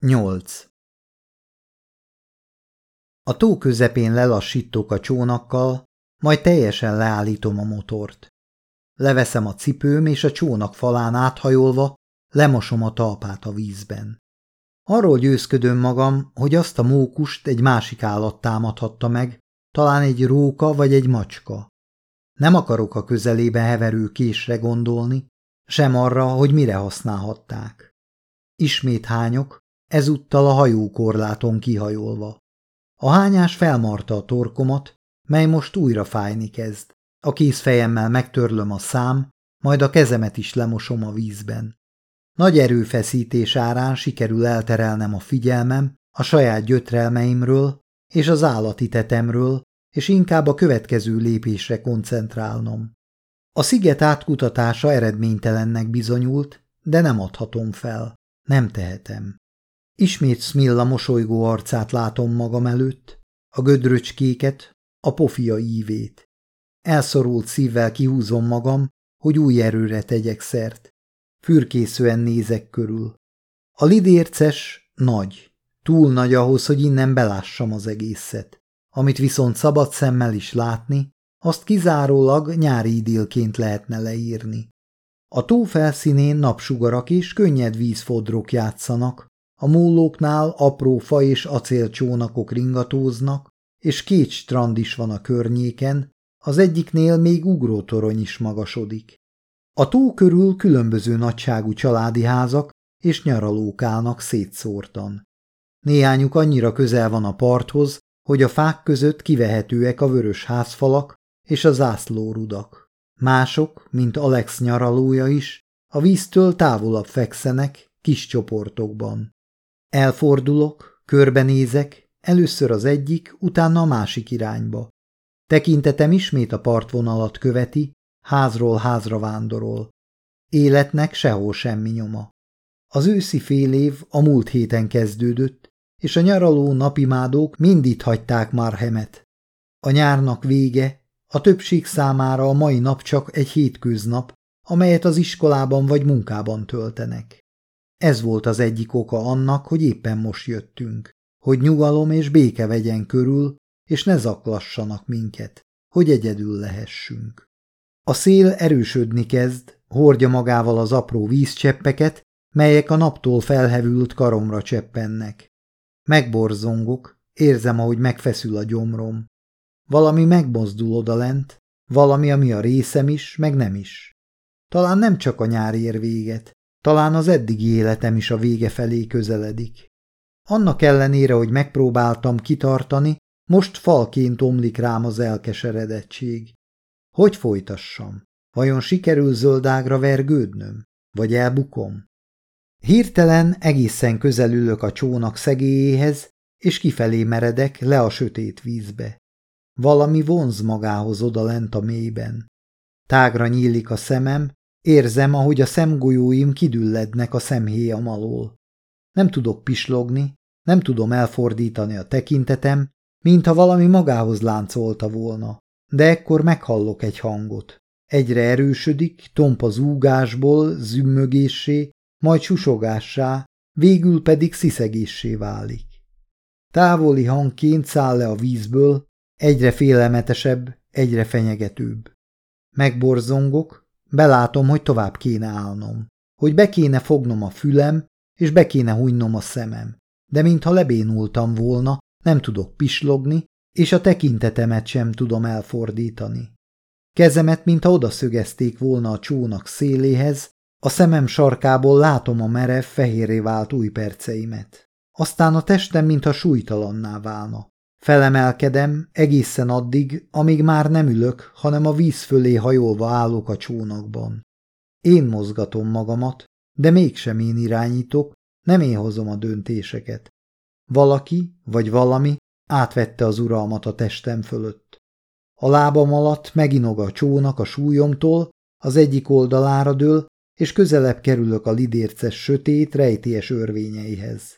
8. A tó közepén lelassítok a csónakkal, majd teljesen leállítom a motort. Leveszem a cipőm, és a csónak falán áthajolva lemosom a talpát a vízben. Arról győzködöm magam, hogy azt a mókust egy másik állat támadhatta meg, talán egy róka vagy egy macska. Nem akarok a közelébe heverő késre gondolni, sem arra, hogy mire használhatták. Ismét hányok, ezúttal a hajókorláton kihajolva. A hányás felmarta a torkomat, mely most újra fájni kezd. A kézfejemmel megtörlöm a szám, majd a kezemet is lemosom a vízben. Nagy erőfeszítés árán sikerül elterelnem a figyelmem a saját gyötrelmeimről és az állati tetemről, és inkább a következő lépésre koncentrálnom. A sziget átkutatása eredménytelennek bizonyult, de nem adhatom fel. Nem tehetem. Ismét Smilla mosolygó arcát látom magam előtt, a gödröcskéket, a pofia ívét. Elszorult szívvel kihúzom magam, hogy új erőre tegyek szert. Fürkészően nézek körül. A lidérces nagy, túl nagy ahhoz, hogy innen belássam az egészet. Amit viszont szabad szemmel is látni, azt kizárólag nyári idilként lehetne leírni. A tó felszínén napsugarak és könnyed vízfodrok játszanak, a múlóknál apró fa és acélcsónakok ringatóznak, és két strand is van a környéken, az egyiknél még ugrótorony is magasodik. A tó körül különböző nagyságú családi házak és nyaralók állnak szétszórtan. Néhányuk annyira közel van a parthoz, hogy a fák között kivehetőek a vörös házfalak és a zászlórudak. Mások, mint Alex nyaralója is, a víztől távolabb fekszenek, kis csoportokban. Elfordulok, körbenézek, először az egyik, utána a másik irányba. Tekintetem ismét a partvonalat követi, házról házra vándorol. Életnek sehol semmi nyoma. Az őszi fél év a múlt héten kezdődött, és a nyaraló napimádók mind itt hagyták Marhemet. A nyárnak vége, a többség számára a mai nap csak egy hétköznap, amelyet az iskolában vagy munkában töltenek. Ez volt az egyik oka annak, hogy éppen most jöttünk, hogy nyugalom és béke vegyen körül, és ne zaklassanak minket, hogy egyedül lehessünk. A szél erősödni kezd, hordja magával az apró vízcseppeket, melyek a naptól felhevült karomra cseppennek. Megborzongok, érzem, ahogy megfeszül a gyomrom. Valami megmozdul odalent, valami, ami a részem is, meg nem is. Talán nem csak a nyár ér véget, talán az eddigi életem is a vége felé közeledik. Annak ellenére, hogy megpróbáltam kitartani, most falként omlik rám az elkeseredettség. Hogy folytassam? Vajon sikerül zöldágra vergődnöm? Vagy elbukom? Hirtelen egészen közel ülök a csónak szegélyéhez, és kifelé meredek le a sötét vízbe. Valami vonz magához oda lent a mélyben. Tágra nyílik a szemem, érzem, ahogy a szemgolyóim kidüllednek a szemhéjam alól. Nem tudok pislogni, nem tudom elfordítani a tekintetem, mintha valami magához láncolta volna, de ekkor meghallok egy hangot. Egyre erősödik, tompa zúgásból, zümmögéssé, majd susogássá, végül pedig sziszegéssé válik. Távoli hangként száll le a vízből, egyre félelmetesebb, egyre fenyegetőbb. Megborzongok, belátom, hogy tovább kéne állnom, hogy be kéne fognom a fülem, és be kéne hunynom a szemem, de mintha lebénultam volna, nem tudok pislogni, és a tekintetemet sem tudom elfordítani. Kezemet, mintha odaszögezték volna a csónak széléhez, a szemem sarkából látom a merev, fehérré vált új perceimet. Aztán a testem, mintha súlytalanná válna. Felemelkedem egészen addig, amíg már nem ülök, hanem a víz fölé hajolva állok a csónakban. Én mozgatom magamat, de mégsem én irányítok, nem én hozom a döntéseket. Valaki, vagy valami átvette az uralmat a testem fölött. A lábam alatt meginog a csónak a súlyomtól, az egyik oldalára dől, és közelebb kerülök a lidérces sötét, rejtélyes örvényeihez.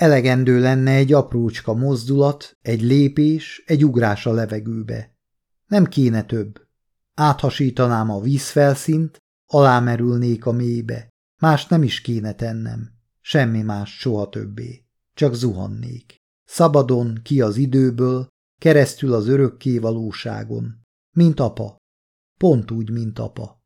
Elegendő lenne egy aprócska mozdulat, egy lépés, egy ugrás a levegőbe. Nem kéne több. Áthasítanám a vízfelszínt, alámerülnék a mélybe. Más nem is kéne tennem. Semmi más soha többé. Csak zuhannék. Szabadon, ki az időből, keresztül az örökké valóságon. Mint apa. Pont úgy, mint apa.